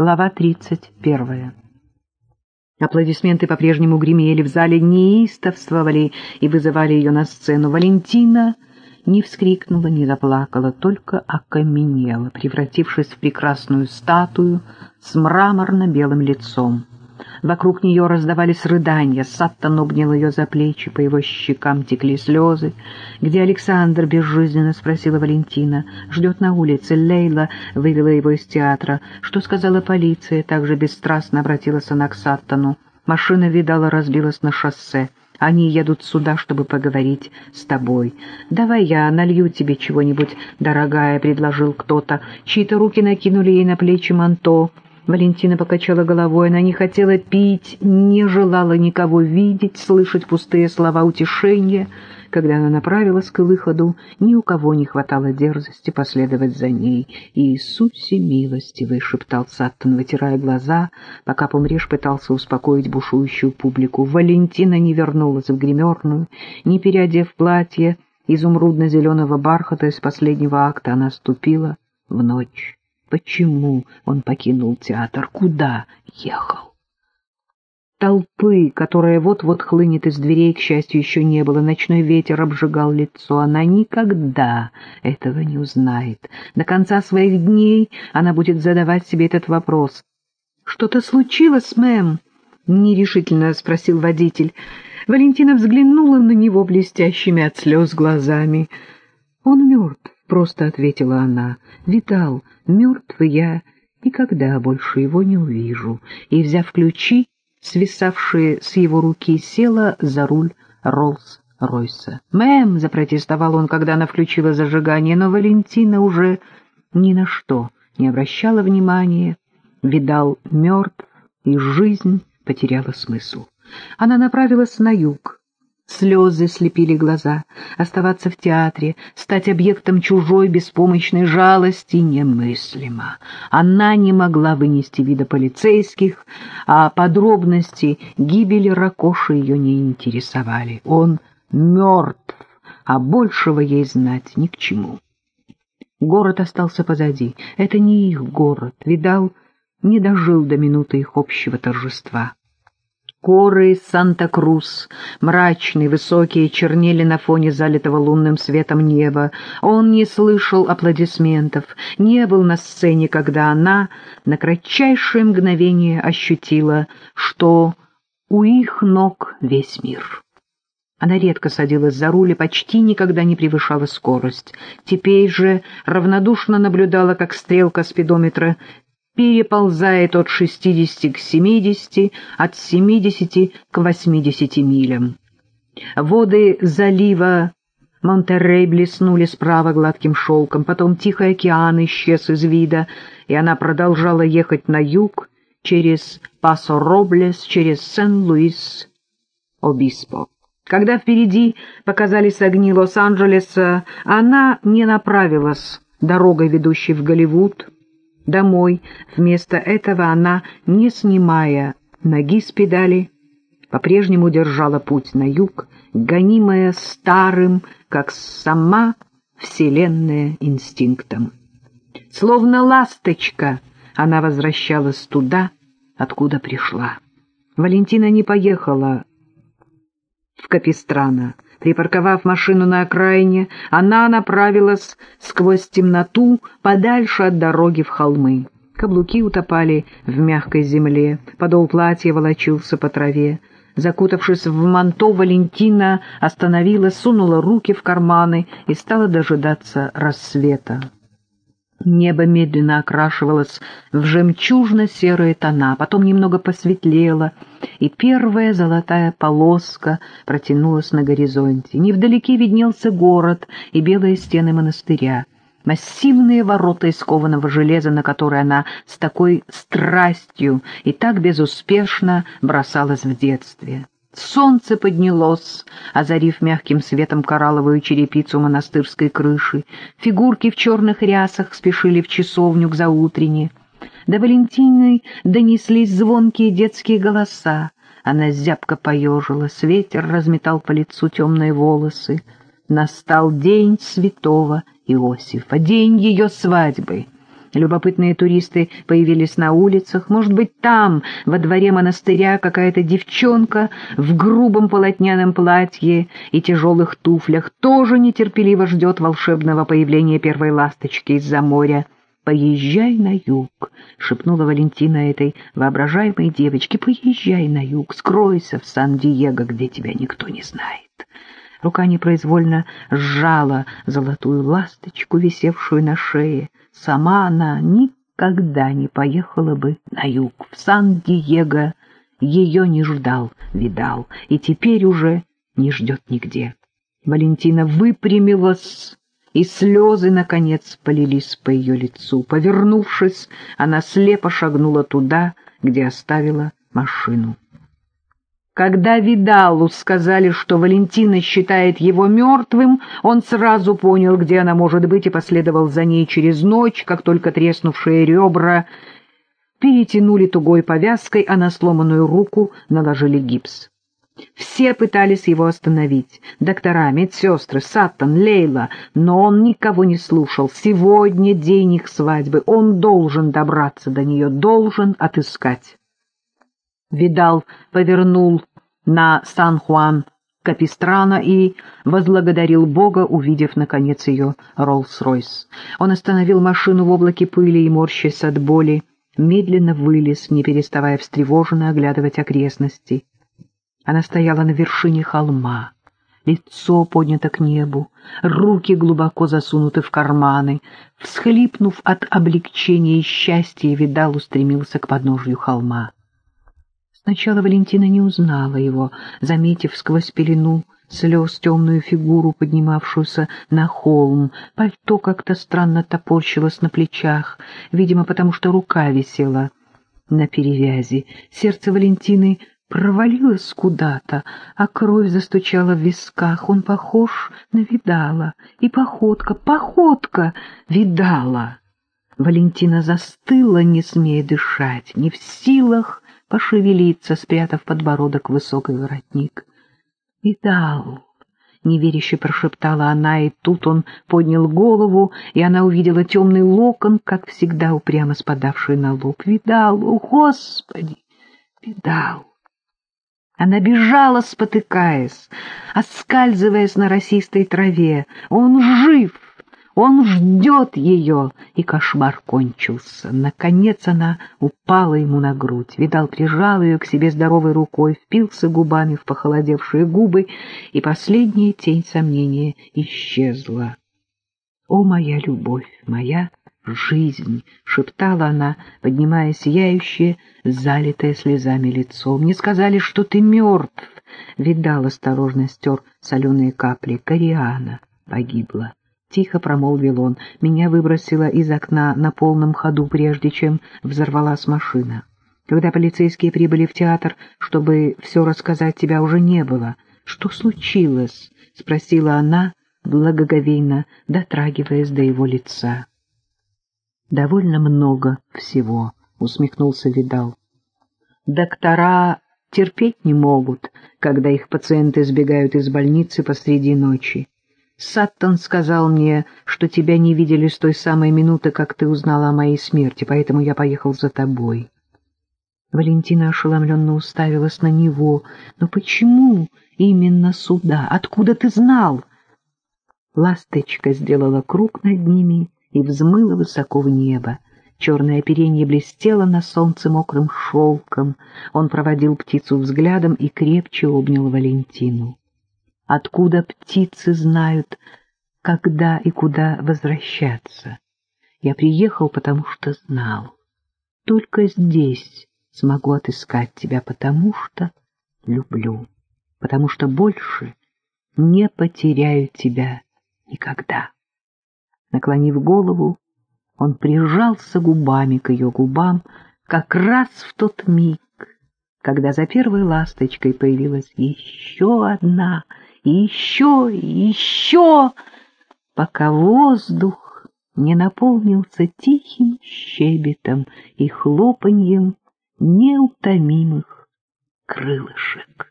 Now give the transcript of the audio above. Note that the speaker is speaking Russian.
Глава 31. Аплодисменты по-прежнему гремели в зале, неистовствовали и вызывали ее на сцену. Валентина не вскрикнула, не заплакала, только окаменела, превратившись в прекрасную статую с мраморно-белым лицом. Вокруг нее раздавались рыдания, Саттон обнял ее за плечи, по его щекам текли слезы. «Где Александр?» — безжизненно спросила Валентина. «Ждет на улице. Лейла вывела его из театра. Что сказала полиция?» Также бесстрастно обратилась она к Саттону. Машина, видала, разбилась на шоссе. Они едут сюда, чтобы поговорить с тобой. Давай я налью тебе чего-нибудь, дорогая, — предложил кто-то. Чьи-то руки накинули ей на плечи манто. Валентина покачала головой, она не хотела пить, не желала никого видеть, слышать пустые слова утешения. Когда она направилась к выходу, ни у кого не хватало дерзости последовать за ней. «Иисусе милостивый!» — шептал Саттон, вытирая глаза, пока Помреш пытался успокоить бушующую публику. Валентина не вернулась в гримерную, не переодев платье изумрудно-зеленого бархата из последнего акта, она ступила в ночь. Почему он покинул театр? Куда ехал? Толпы, которая вот-вот хлынет из дверей, к счастью, еще не было. Ночной ветер обжигал лицо. Она никогда этого не узнает. До конца своих дней она будет задавать себе этот вопрос. «Что-то случилось, мэм?» — нерешительно спросил водитель. Валентина взглянула на него блестящими от слез глазами. «Он мертв», — просто ответила она. «Витал, мертв, я никогда больше его не увижу». И, взяв ключи, свисавшие с его руки, села за руль Роллс-Ройса. «Мэм!» — запротестовал он, когда она включила зажигание, но Валентина уже ни на что не обращала внимания. Видал мертв, и жизнь потеряла смысл. Она направилась на юг, Слезы слепили глаза. Оставаться в театре, стать объектом чужой беспомощной жалости немыслимо. Она не могла вынести вида полицейских, а подробности гибели Ракоши ее не интересовали. Он мертв, а большего ей знать ни к чему. Город остался позади. Это не их город. Видал, не дожил до минуты их общего торжества. Коры Санта-Крус, мрачные, высокие, чернели на фоне залитого лунным светом неба. Он не слышал аплодисментов, не был на сцене, когда она на кратчайшее мгновение ощутила, что у их ног весь мир. Она редко садилась за руль и почти никогда не превышала скорость. Теперь же равнодушно наблюдала, как стрелка спидометра переползает от 60 к 70, от 70 к 80 милям. Воды залива Монтеррей блеснули справа гладким шелком, потом Тихий океан исчез из вида, и она продолжала ехать на юг через Пасо-Роблес, через Сен-Луис-Обиспо. Когда впереди показались огни Лос-Анджелеса, она не направилась дорогой, ведущей в Голливуд, домой. Вместо этого она, не снимая ноги с педали, по-прежнему держала путь на юг, гонимая старым, как сама вселенная, инстинктом. Словно ласточка она возвращалась туда, откуда пришла. Валентина не поехала в Капистрана, Припарковав машину на окраине, она направилась сквозь темноту подальше от дороги в холмы. Каблуки утопали в мягкой земле, подол платья волочился по траве. Закутавшись в манто, Валентина остановилась, сунула руки в карманы и стала дожидаться рассвета. Небо медленно окрашивалось в жемчужно-серые тона, потом немного посветлело, и первая золотая полоска протянулась на горизонте. Невдалеке виднелся город и белые стены монастыря, массивные ворота из кованого железа, на которые она с такой страстью и так безуспешно бросалась в детстве. Солнце поднялось, озарив мягким светом коралловую черепицу монастырской крыши. Фигурки в черных рясах спешили в часовню к заутрене. До Валентины донеслись звонкие детские голоса. Она зябко поежилась, ветер разметал по лицу темные волосы. Настал день святого Иосифа, день ее свадьбы. Любопытные туристы появились на улицах. Может быть, там, во дворе монастыря, какая-то девчонка в грубом полотняном платье и тяжелых туфлях тоже нетерпеливо ждет волшебного появления первой ласточки из-за моря. «Поезжай на юг», — шепнула Валентина этой воображаемой девочке, — «поезжай на юг, скройся в Сан-Диего, где тебя никто не знает». Рука непроизвольно сжала золотую ласточку, висевшую на шее. Сама она никогда не поехала бы на юг, в Сан-Диего. Ее не ждал, видал, и теперь уже не ждет нигде. Валентина выпрямилась, и слезы, наконец, полились по ее лицу. Повернувшись, она слепо шагнула туда, где оставила машину. Когда Видалу сказали, что Валентина считает его мертвым, он сразу понял, где она может быть, и последовал за ней через ночь, как только треснувшие ребра перетянули тугой повязкой, а на сломанную руку наложили гипс. Все пытались его остановить. Доктора, медсестры, Саттон, Лейла. Но он никого не слушал. Сегодня день их свадьбы. Он должен добраться до нее, должен отыскать. Видал повернул на Сан-Хуан Капистрана и возблагодарил Бога, увидев, наконец, ее Роллс-Ройс. Он остановил машину в облаке пыли и, морщась от боли, медленно вылез, не переставая встревоженно оглядывать окрестности. Она стояла на вершине холма, лицо поднято к небу, руки глубоко засунуты в карманы. Всхлипнув от облегчения и счастья, Видал устремился к подножью холма. Сначала Валентина не узнала его, заметив сквозь пелену слез темную фигуру, поднимавшуюся на холм. Пальто как-то странно топорщилось на плечах, видимо, потому что рука висела на перевязи. Сердце Валентины провалилось куда-то, а кровь застучала в висках. Он похож на Видала, и походка, походка Видала. Валентина застыла, не смея дышать, не в силах пошевелиться, спрятав подбородок в высокий воротник. «Видал!» — неверяще прошептала она, и тут он поднял голову, и она увидела темный локон, как всегда упрямо спадавший на лоб. «Видал! О, Господи! Видал!» Она бежала, спотыкаясь, оскальзываясь на росистой траве. «Он жив!» Он ждет ее, и кошмар кончился. Наконец она упала ему на грудь. Видал, прижал ее к себе здоровой рукой, впился губами в похолодевшие губы, и последняя тень сомнения исчезла. «О, моя любовь, моя жизнь!» — шептала она, поднимая сияющее, залитое слезами лицо. «Мне сказали, что ты мертв!» — видал, осторожно стер соленые капли. «Кориана погибла!» — тихо промолвил он. Меня выбросило из окна на полном ходу, прежде чем взорвалась машина. Когда полицейские прибыли в театр, чтобы все рассказать, тебя уже не было. Что случилось? — спросила она, благоговейно дотрагиваясь до его лица. — Довольно много всего, — усмехнулся Видал. Доктора терпеть не могут, когда их пациенты сбегают из больницы посреди ночи. Саттон сказал мне, что тебя не видели с той самой минуты, как ты узнала о моей смерти, поэтому я поехал за тобой. Валентина ошеломленно уставилась на него. Но почему именно сюда? Откуда ты знал? Ласточка сделала круг над ними и взмыла высоко в небо. Черное оперение блестело на солнце мокрым шелком. Он проводил птицу взглядом и крепче обнял Валентину откуда птицы знают, когда и куда возвращаться. Я приехал, потому что знал. Только здесь смогу отыскать тебя, потому что люблю, потому что больше не потеряю тебя никогда. Наклонив голову, он прижался губами к ее губам как раз в тот миг, когда за первой ласточкой появилась еще одна — еще, еще, пока воздух не наполнился тихим щебетом и хлопаньем неутомимых крылышек.